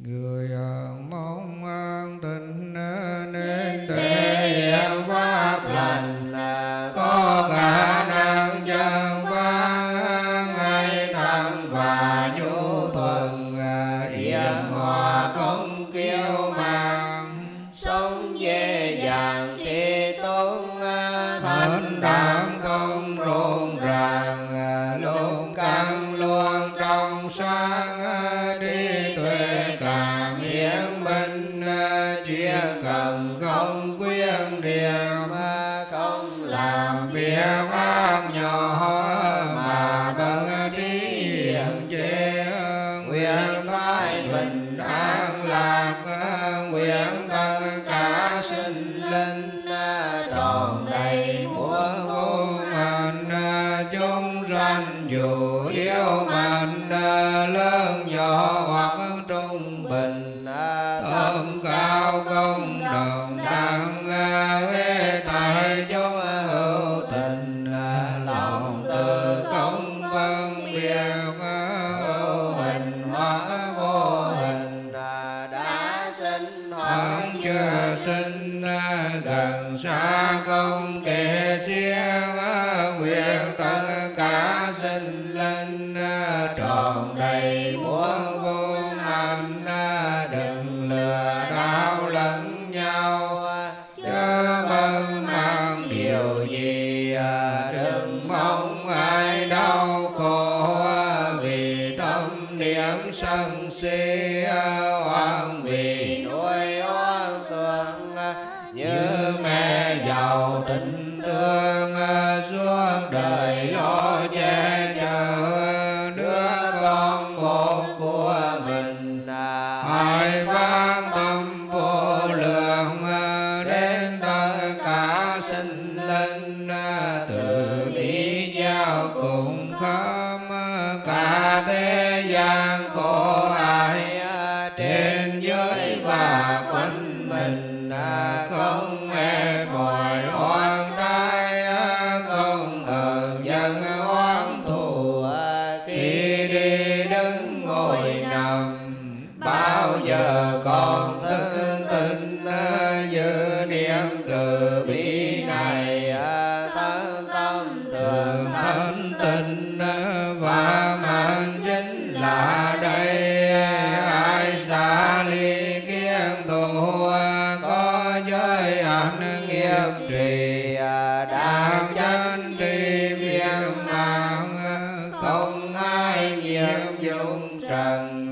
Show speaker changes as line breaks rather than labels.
Good. 亮。sinh hoặc chưa sinh gần xa công kệ siêng nguyện tất cả sinh linh tròn đầy muôn vô hạnh đừng lừa đảo lẫn nhau chớ bận mang điều gì đừng mong ai đau khổ vì tâm niệm sân si hoang vì tình thương à, suốt đời lo che chở, đứa con một của mình à, hãy phát tâm vô lượng à, đến tất cả sinh linh từ bi giao cùng khắp nghiệp trì à, đạo chân tri viên mạng không ai nghiệp dụng trần